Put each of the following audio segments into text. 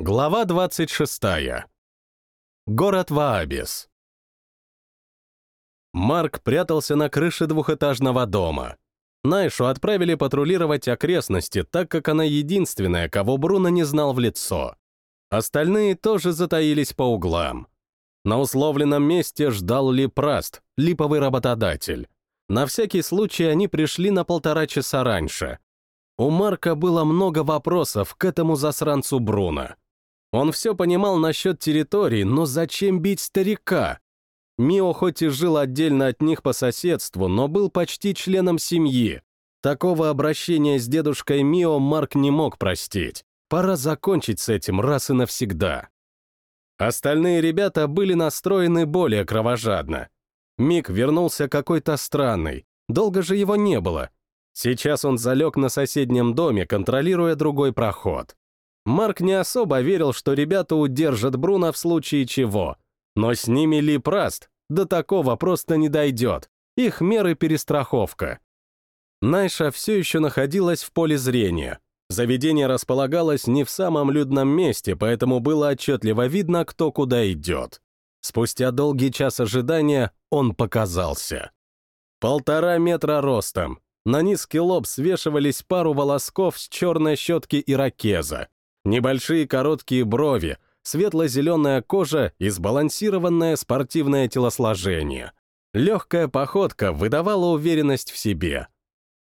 Глава 26. Город Ваабис. Марк прятался на крыше двухэтажного дома. Найшу отправили патрулировать окрестности, так как она единственная, кого Бруно не знал в лицо. Остальные тоже затаились по углам. На условленном месте ждал Липраст, липовый работодатель. На всякий случай они пришли на полтора часа раньше. У Марка было много вопросов к этому засранцу Бруно. Он все понимал насчет территории, но зачем бить старика? Мио хоть и жил отдельно от них по соседству, но был почти членом семьи. Такого обращения с дедушкой Мио Марк не мог простить. Пора закончить с этим раз и навсегда. Остальные ребята были настроены более кровожадно. Мик вернулся какой-то странный. Долго же его не было. Сейчас он залег на соседнем доме, контролируя другой проход. Марк не особо верил, что ребята удержат Бруно в случае чего. Но с ними Ли Праст, до такого просто не дойдет. Их меры перестраховка. Найша все еще находилась в поле зрения. Заведение располагалось не в самом людном месте, поэтому было отчетливо видно, кто куда идет. Спустя долгий час ожидания он показался. Полтора метра ростом. На низкий лоб свешивались пару волосков с черной щетки ирокеза. Небольшие короткие брови, светло-зеленая кожа и сбалансированное спортивное телосложение. Легкая походка выдавала уверенность в себе.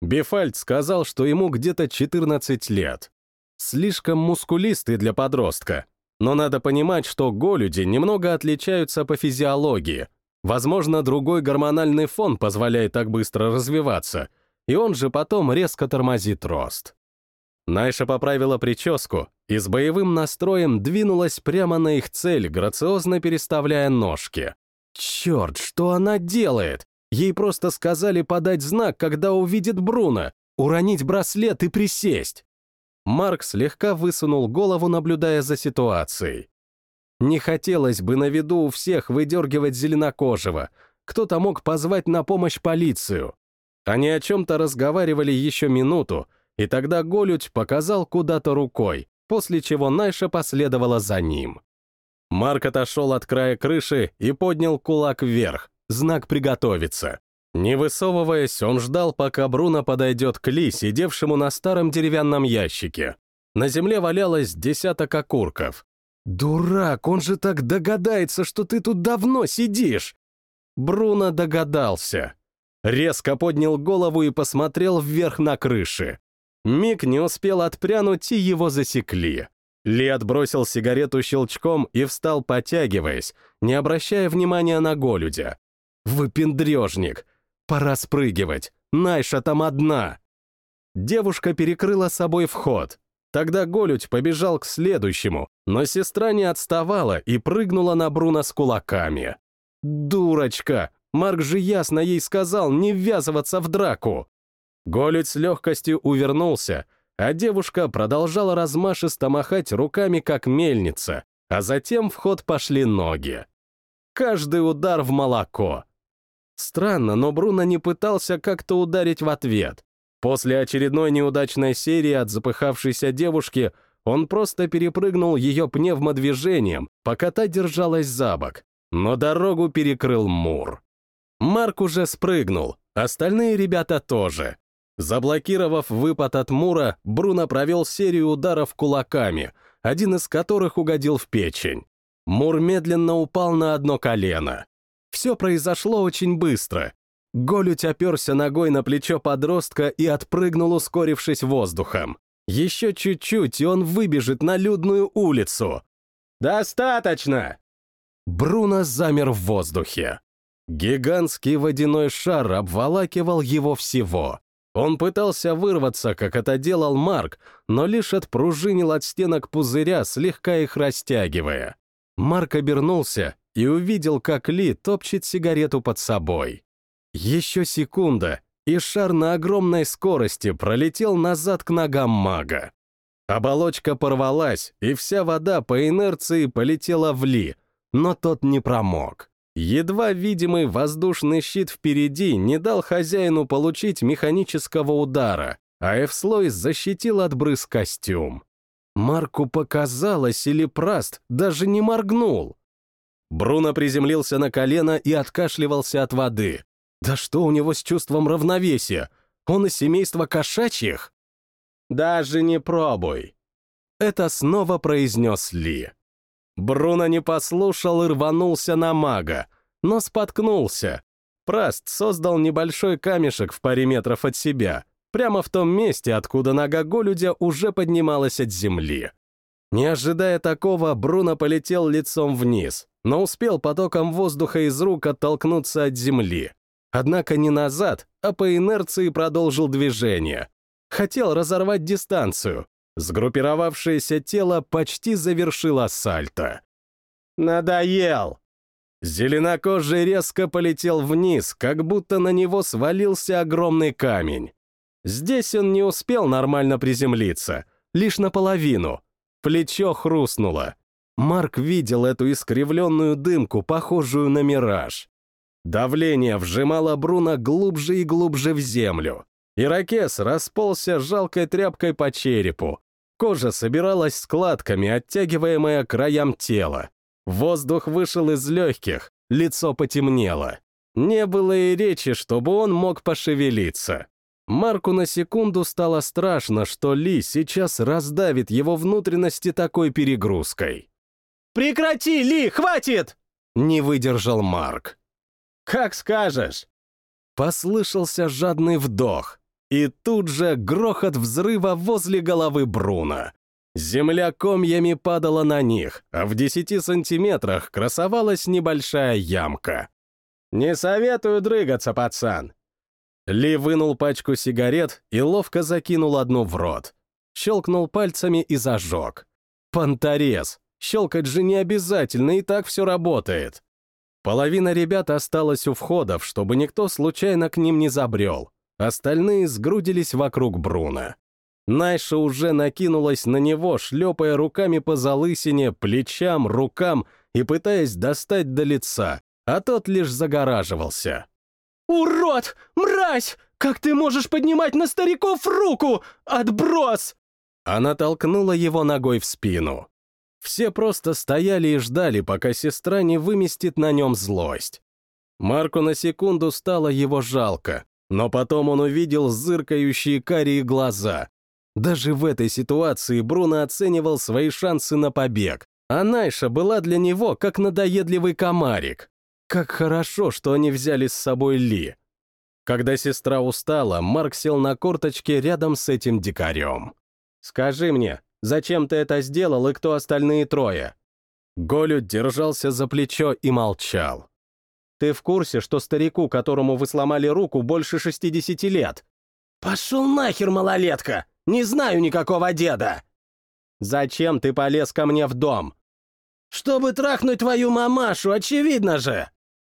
Бефальд сказал, что ему где-то 14 лет. Слишком мускулистый для подростка. Но надо понимать, что голюди немного отличаются по физиологии. Возможно, другой гормональный фон позволяет так быстро развиваться, и он же потом резко тормозит рост. Найша поправила прическу и с боевым настроем двинулась прямо на их цель, грациозно переставляя ножки. Черт, что она делает? Ей просто сказали подать знак, когда увидит Бруно, уронить браслет и присесть. Марк слегка высунул голову, наблюдая за ситуацией. Не хотелось бы на виду у всех выдергивать зеленокожего. Кто-то мог позвать на помощь полицию. Они о чем-то разговаривали еще минуту, и тогда Голють показал куда-то рукой, после чего Найша последовала за ним. Марк отошел от края крыши и поднял кулак вверх, знак «приготовиться». Не высовываясь, он ждал, пока Бруно подойдет к Ли, сидевшему на старом деревянном ящике. На земле валялось десяток окурков. «Дурак, он же так догадается, что ты тут давно сидишь!» Бруно догадался. Резко поднял голову и посмотрел вверх на крыши. Миг не успел отпрянуть, и его засекли. Ли отбросил сигарету щелчком и встал, потягиваясь, не обращая внимания на голюдя. «Выпендрежник! Пора спрыгивать! Найша там одна!» Девушка перекрыла собой вход. Тогда Голють побежал к следующему, но сестра не отставала и прыгнула на Бруно с кулаками. «Дурочка! Марк же ясно ей сказал не ввязываться в драку!» Голють с легкостью увернулся, а девушка продолжала размашисто махать руками, как мельница, а затем в ход пошли ноги. Каждый удар в молоко. Странно, но Бруно не пытался как-то ударить в ответ. После очередной неудачной серии от запыхавшейся девушки он просто перепрыгнул ее пневмодвижением, пока та держалась за бок, но дорогу перекрыл Мур. Марк уже спрыгнул, остальные ребята тоже. Заблокировав выпад от Мура, Бруно провел серию ударов кулаками, один из которых угодил в печень. Мур медленно упал на одно колено. Все произошло очень быстро. Голють оперся ногой на плечо подростка и отпрыгнул, ускорившись воздухом. Еще чуть-чуть, и он выбежит на людную улицу. «Достаточно!» Бруно замер в воздухе. Гигантский водяной шар обволакивал его всего. Он пытался вырваться, как это делал Марк, но лишь отпружинил от стенок пузыря, слегка их растягивая. Марк обернулся и увидел, как Ли топчет сигарету под собой. Еще секунда, и шар на огромной скорости пролетел назад к ногам мага. Оболочка порвалась, и вся вода по инерции полетела в Ли, но тот не промок. Едва видимый воздушный щит впереди не дал хозяину получить механического удара, а F-слой защитил от брызг костюм. Марку показалось, или Праст даже не моргнул. Бруно приземлился на колено и откашливался от воды. Да что у него с чувством равновесия? Он из семейства кошачьих? Даже не пробуй. Это снова произнес Ли. Бруно не послушал и рванулся на мага, но споткнулся. Праст создал небольшой камешек в паре метров от себя, прямо в том месте, откуда нога Голюдя уже поднималась от земли. Не ожидая такого, Бруно полетел лицом вниз, но успел потоком воздуха из рук оттолкнуться от земли. Однако не назад, а по инерции продолжил движение. Хотел разорвать дистанцию. Сгруппировавшееся тело почти завершило сальто. «Надоел!» Зеленокожий резко полетел вниз, как будто на него свалился огромный камень. Здесь он не успел нормально приземлиться, лишь наполовину. Плечо хрустнуло. Марк видел эту искривленную дымку, похожую на мираж. Давление вжимало Бруно глубже и глубже в землю. Иракес расползся жалкой тряпкой по черепу. Кожа собиралась складками, оттягиваемая краям тела. Воздух вышел из легких, лицо потемнело. Не было и речи, чтобы он мог пошевелиться. Марку на секунду стало страшно, что Ли сейчас раздавит его внутренности такой перегрузкой. «Прекрати, Ли, хватит!» — не выдержал Марк. «Как скажешь!» Послышался жадный вдох, и тут же грохот взрыва возле головы Бруна. Земля комьями падала на них, а в десяти сантиметрах красовалась небольшая ямка. «Не советую дрыгаться, пацан!» Ли вынул пачку сигарет и ловко закинул одну в рот. Щелкнул пальцами и зажег. Понторез. Щелкать же не обязательно, и так все работает. Половина ребят осталась у входов, чтобы никто случайно к ним не забрел. Остальные сгрудились вокруг Бруна. Найша уже накинулась на него, шлепая руками по залысине, плечам, рукам и пытаясь достать до лица, а тот лишь загораживался. «Урод! Мразь! Как ты можешь поднимать на стариков руку? Отброс!» Она толкнула его ногой в спину. Все просто стояли и ждали, пока сестра не выместит на нем злость. Марку на секунду стало его жалко, но потом он увидел зыркающие карие глаза, даже в этой ситуации Бруно оценивал свои шансы на побег, а Найша была для него как надоедливый комарик. Как хорошо, что они взяли с собой Ли. Когда сестра устала, Марк сел на корточке рядом с этим дикарем. «Скажи мне, зачем ты это сделал и кто остальные трое?» Голю держался за плечо и молчал. «Ты в курсе, что старику, которому вы сломали руку, больше 60 лет?» «Пошел нахер, малолетка! Не знаю никакого деда!» «Зачем ты полез ко мне в дом?» «Чтобы трахнуть твою мамашу, очевидно же!»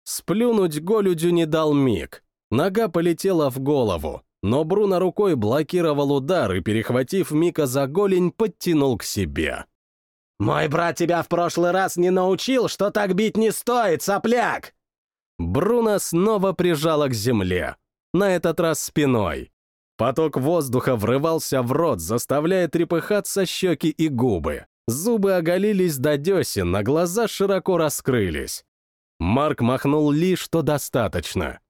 Сплюнуть Голюдю не дал миг. Нога полетела в голову, но Бруно рукой блокировал удар и, перехватив Мика за голень, подтянул к себе. «Мой брат тебя в прошлый раз не научил, что так бить не стоит, сопляк!» Бруно снова прижала к земле, на этот раз спиной. Поток воздуха врывался в рот, заставляя трепыхаться щеки и губы. Зубы оголились до десен, а глаза широко раскрылись. Марк махнул Ли, что достаточно.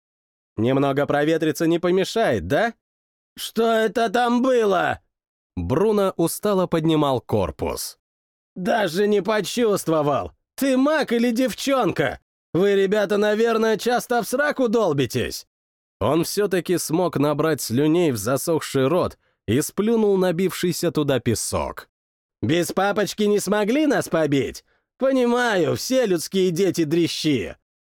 «Немного проветриться не помешает, да?» «Что это там было?» Бруно устало поднимал корпус. «Даже не почувствовал. Ты маг или девчонка? Вы, ребята, наверное, часто в сраку долбитесь?» Он все-таки смог набрать слюней в засохший рот и сплюнул набившийся туда песок. «Без папочки не смогли нас побить? Понимаю, все людские дети дрищи!»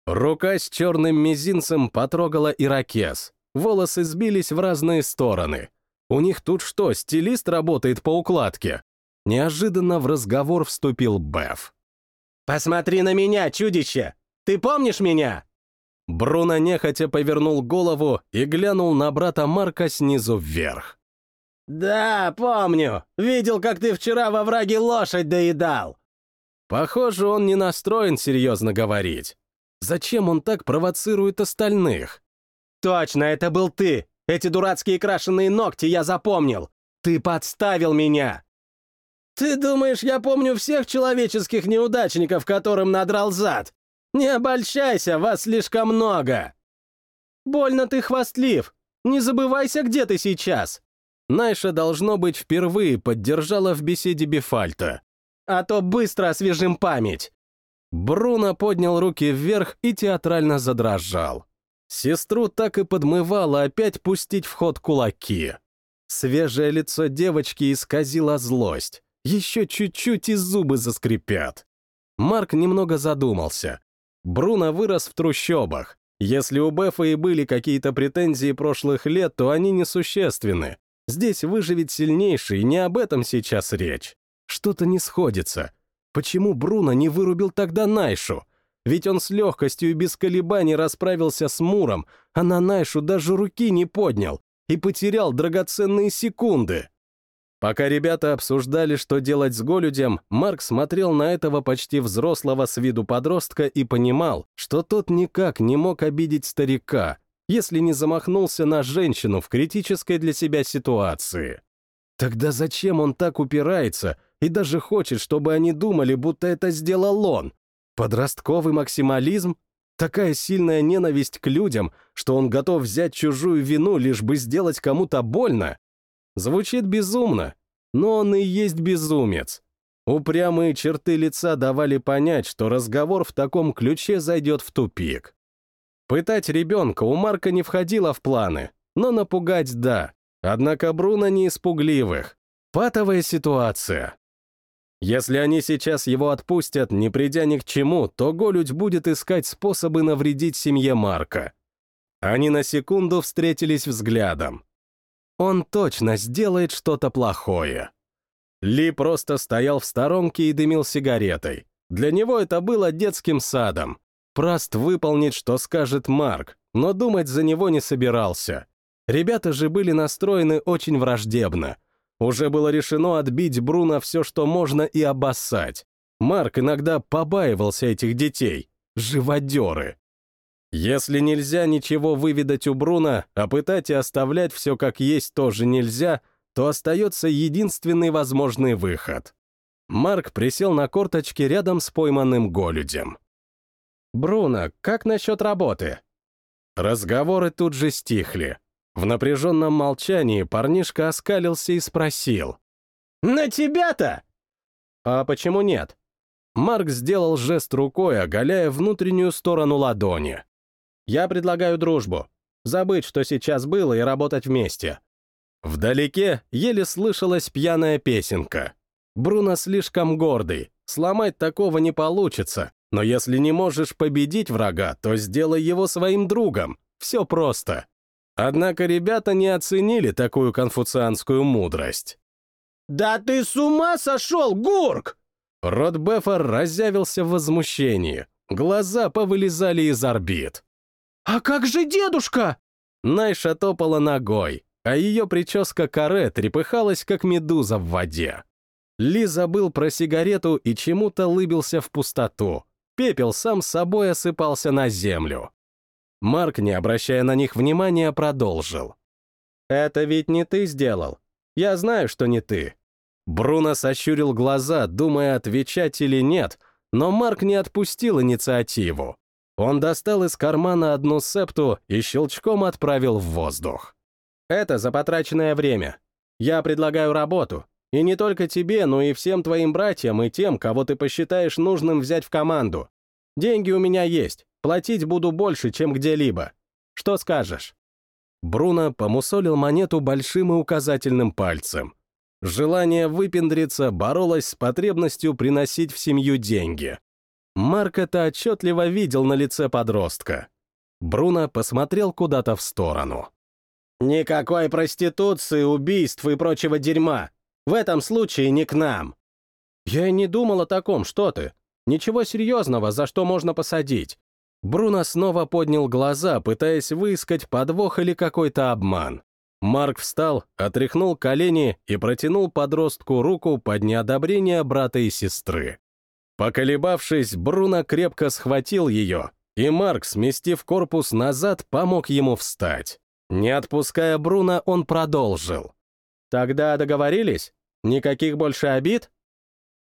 Рука с черным мизинцем потрогала ирокез. Волосы сбились в разные стороны. У них тут что, стилист работает по укладке? Неожиданно в разговор вступил Беф. «Посмотри на меня, чудище! Ты помнишь меня?» Бруно нехотя повернул голову и глянул на брата Марка снизу вверх. «Да, помню. Видел, как ты вчера во враге лошадь доедал». Похоже, он не настроен серьезно говорить. Зачем он так провоцирует остальных? «Точно, это был ты! Эти дурацкие крашеные ногти я запомнил! Ты подставил меня!» Ты думаешь, я помню всех человеческих неудачников, которым надрал зад? Не обольщайся, вас слишком много!» «Больно ты хвастлив! Не забывайся, где ты сейчас!» Найша, должно быть, впервые поддержала в беседе Бефальта. «А то быстро освежим память!» Бруно поднял руки вверх и театрально задрожал. Сестру так и подмывало опять пустить в ход кулаки. Свежее лицо девочки исказило злость. Еще чуть-чуть и зубы заскрипят. Марк немного задумался. Бруно вырос в трущобах. Если у Бефа и были какие-то претензии прошлых лет, то они несущественны. Здесь выживет сильнейший, не об этом сейчас речь. Что-то не сходится. Почему Бруно не вырубил тогда Найшу? Ведь он с легкостью и без колебаний расправился с Муром, а на Найшу даже руки не поднял и потерял драгоценные секунды. Пока ребята обсуждали, что делать с Голюдем, Марк смотрел на этого почти взрослого с виду подростка и понимал, что тот никак не мог обидеть старика, если не замахнулся на женщину в критической для себя ситуации. Тогда зачем он так упирается и даже хочет, чтобы они думали, будто это сделал он? Подростковый максимализм? Такая сильная ненависть к людям, что он готов взять чужую вину, лишь бы сделать кому-то больно? Звучит безумно, но он и есть безумец. Упрямые черты лица давали понять, что разговор в таком ключе зайдет в тупик. Пытать ребенка у Марка не входило в планы, но напугать — да. Однако Бруно не испугливых. Патовая ситуация. Если они сейчас его отпустят, не придя ни к чему, то Голють будет искать способы навредить семье Марка. Они на секунду встретились взглядом. Он точно сделает что-то плохое. Ли просто стоял в сторонке и дымил сигаретой. Для него это было детским садом. Праст выполнит, что скажет Марк, но думать за него не собирался. Ребята же были настроены очень враждебно. Уже было решено отбить Бруно все, что можно, и обоссать. Марк иногда побаивался этих детей. Живодеры. Если нельзя ничего выведать у Бруно, а пытать и оставлять все как есть тоже нельзя, то остается единственный возможный выход. Марк присел на корточки рядом с пойманным голюдем. «Бруно, как насчет работы?» Разговоры тут же стихли. В напряженном молчании парнишка оскалился и спросил. «На тебя-то?» «А почему нет?» Марк сделал жест рукой, оголяя внутреннюю сторону ладони. «Я предлагаю дружбу. Забыть, что сейчас было, и работать вместе». Вдалеке еле слышалась пьяная песенка. Бруно слишком гордый, сломать такого не получится, но если не можешь победить врага, то сделай его своим другом. Все просто. Однако ребята не оценили такую конфуцианскую мудрость. «Да ты с ума сошел, Гурк!» Рот Беффер разъявился в возмущении. Глаза повылезали из орбит. «А как же дедушка?» Найша топала ногой, а ее прическа каре трепыхалась, как медуза в воде. Ли забыл про сигарету и чему-то лыбился в пустоту. Пепел сам собой осыпался на землю. Марк, не обращая на них внимания, продолжил. «Это ведь не ты сделал. Я знаю, что не ты». Бруно сощурил глаза, думая, отвечать или нет, но Марк не отпустил инициативу. Он достал из кармана одну септу и щелчком отправил в воздух. «Это за потраченное время. Я предлагаю работу. И не только тебе, но и всем твоим братьям и тем, кого ты посчитаешь нужным взять в команду. Деньги у меня есть. Платить буду больше, чем где-либо. Что скажешь?» Бруно помусолил монету большим и указательным пальцем. Желание выпендриться боролось с потребностью приносить в семью деньги. Марк это отчетливо видел на лице подростка. Бруно посмотрел куда-то в сторону. «Никакой проституции, убийств и прочего дерьма. В этом случае не к нам». «Я и не думал о таком, что ты. Ничего серьезного, за что можно посадить. Бруно снова поднял глаза, пытаясь выискать подвох или какой-то обман. Марк встал, отряхнул колени и протянул подростку руку под неодобрение брата и сестры. Поколебавшись, Бруно крепко схватил ее, и Марк, сместив корпус назад, помог ему встать. Не отпуская Бруно, он продолжил. «Тогда договорились? Никаких больше обид?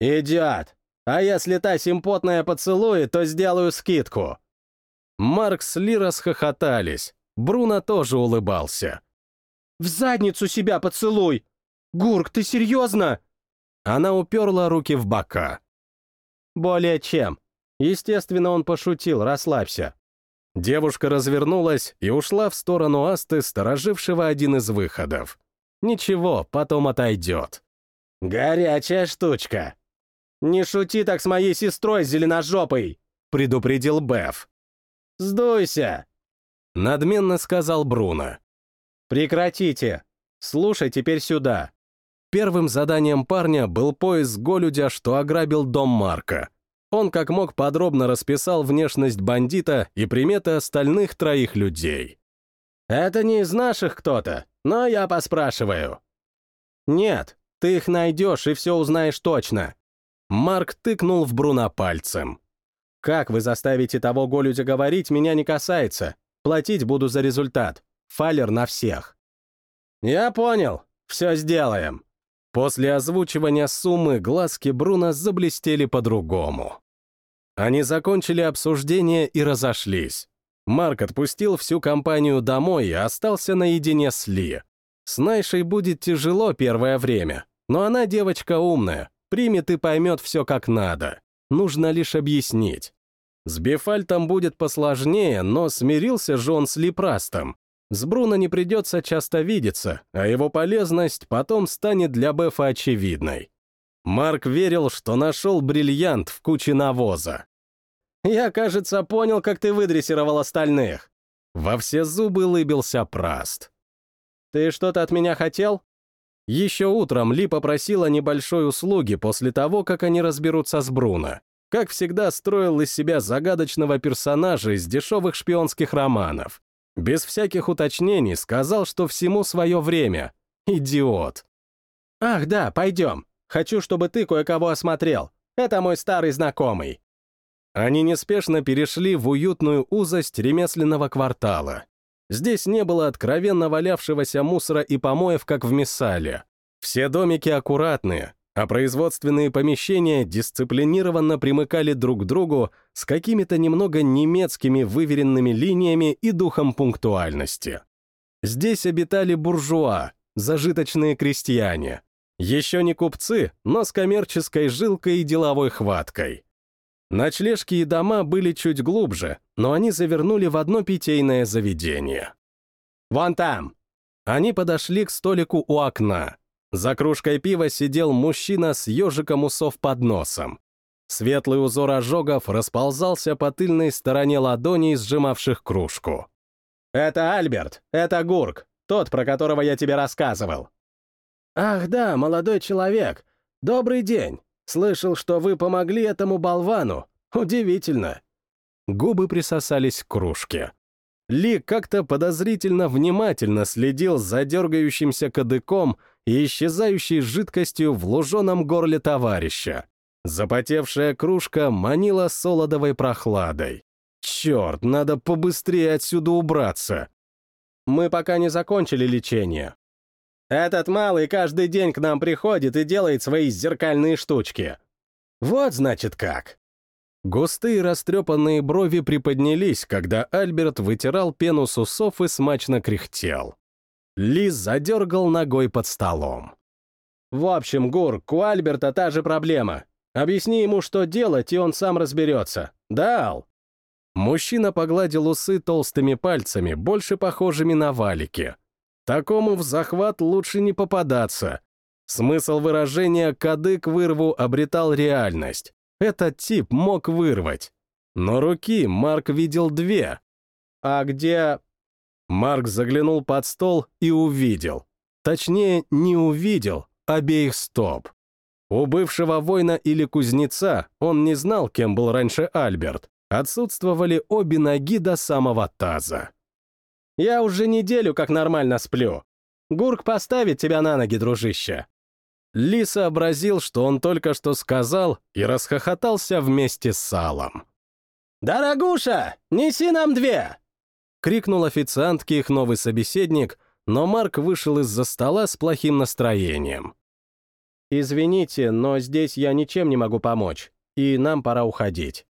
«Идиот! А если та симпотная поцелует, то сделаю скидку!» Марк с Ли расхохотались. Бруно тоже улыбался. «В задницу себя поцелуй! Гурк, ты серьезно?» Она уперла руки в бока. «Более чем. Естественно, он пошутил, расслабься». Девушка развернулась и ушла в сторону Асты, сторожившего один из выходов. Ничего, потом отойдет. «Горячая штучка!» «Не шути так с моей сестрой зеленожопой!» — предупредил Беф. «Сдуйся!» — надменно сказал Бруно. «Прекратите! Слушай теперь сюда!» Первым заданием парня был поиск голюдя, что ограбил дом Марка. Он как мог подробно расписал внешность бандита и приметы остальных троих людей. «Это не из наших кто-то, но я поспрашиваю». «Нет, ты их найдешь и все узнаешь точно». Марк тыкнул в Бруно пальцем. «Как вы заставите того голюдя говорить, меня не касается. Платить буду за результат. Фалер на всех». «Я понял. Все сделаем». После озвучивания суммы глазки Бруно заблестели по-другому. Они закончили обсуждение и разошлись. Марк отпустил всю компанию домой и остался наедине с Ли. С Найшей будет тяжело первое время, но она девочка умная, примет и поймет все как надо. Нужно лишь объяснить. С Бефальтом будет посложнее, но смирился же он с Липрастом. С Бруно не придется часто видеться, а его полезность потом станет для Бефа очевидной. Марк верил, что нашел бриллиант в куче навоза. «Я, кажется, понял, как ты выдрессировал остальных». Во все зубы лыбился Праст. «Ты что-то от меня хотел?» Еще утром Ли попросила небольшой услуги после того, как они разберутся с Бруно. Как всегда, строил из себя загадочного персонажа из дешевых шпионских романов. Без всяких уточнений сказал, что всему свое время. Идиот. «Ах, да, пойдем. Хочу, чтобы ты кое-кого осмотрел. Это мой старый знакомый». Они неспешно перешли в уютную узость ремесленного квартала. Здесь не было откровенно валявшегося мусора и помоев, как в Мессале. Все домики аккуратные, а производственные помещения дисциплинированно примыкали друг к другу с какими-то немного немецкими выверенными линиями и духом пунктуальности. Здесь обитали буржуа, зажиточные крестьяне. Еще не купцы, но с коммерческой жилкой и деловой хваткой. Ночлежки и дома были чуть глубже, но они завернули в одно питейное заведение. «Вон там!» Они подошли к столику у окна. За кружкой пива сидел мужчина с ежиком усов под носом. Светлый узор ожогов расползался по тыльной стороне ладоней, сжимавших кружку. «Это Альберт, это Гурк, тот, про которого я тебе рассказывал». «Ах да, молодой человек. Добрый день. Слышал, что вы помогли этому болвану. Удивительно». Губы присосались к кружке. Ли как-то подозрительно внимательно следил за дергающимся кадыком и исчезающей жидкостью в луженом горле товарища. Запотевшая кружка манила солодовой прохладой. Черт, надо побыстрее отсюда убраться. Мы пока не закончили лечение. Этот малый каждый день к нам приходит и делает свои зеркальные штучки. Вот значит как. Густые растрепанные брови приподнялись, когда Альберт вытирал пену с усов и смачно кряхтел. Лиз задергал ногой под столом. «В общем, Гур, у Альберта та же проблема. Объясни ему, что делать, и он сам разберется. Да, Ал?» Мужчина погладил усы толстыми пальцами, больше похожими на валики. Такому в захват лучше не попадаться. Смысл выражения «кадык вырву» обретал реальность. Этот тип мог вырвать. Но руки Марк видел две. «А где...» Марк заглянул под стол и увидел. Точнее, не увидел обеих стоп. У бывшего воина или кузнеца, он не знал, кем был раньше Альберт, отсутствовали обе ноги до самого таза. «Я уже неделю как нормально сплю. Гурк поставит тебя на ноги, дружище». Ли сообразил, что он только что сказал, и расхохотался вместе с салом. «Дорогуша, неси нам две!» — крикнул официантке их новый собеседник, но Марк вышел из-за стола с плохим настроением. «Извините, но здесь я ничем не могу помочь, и нам пора уходить».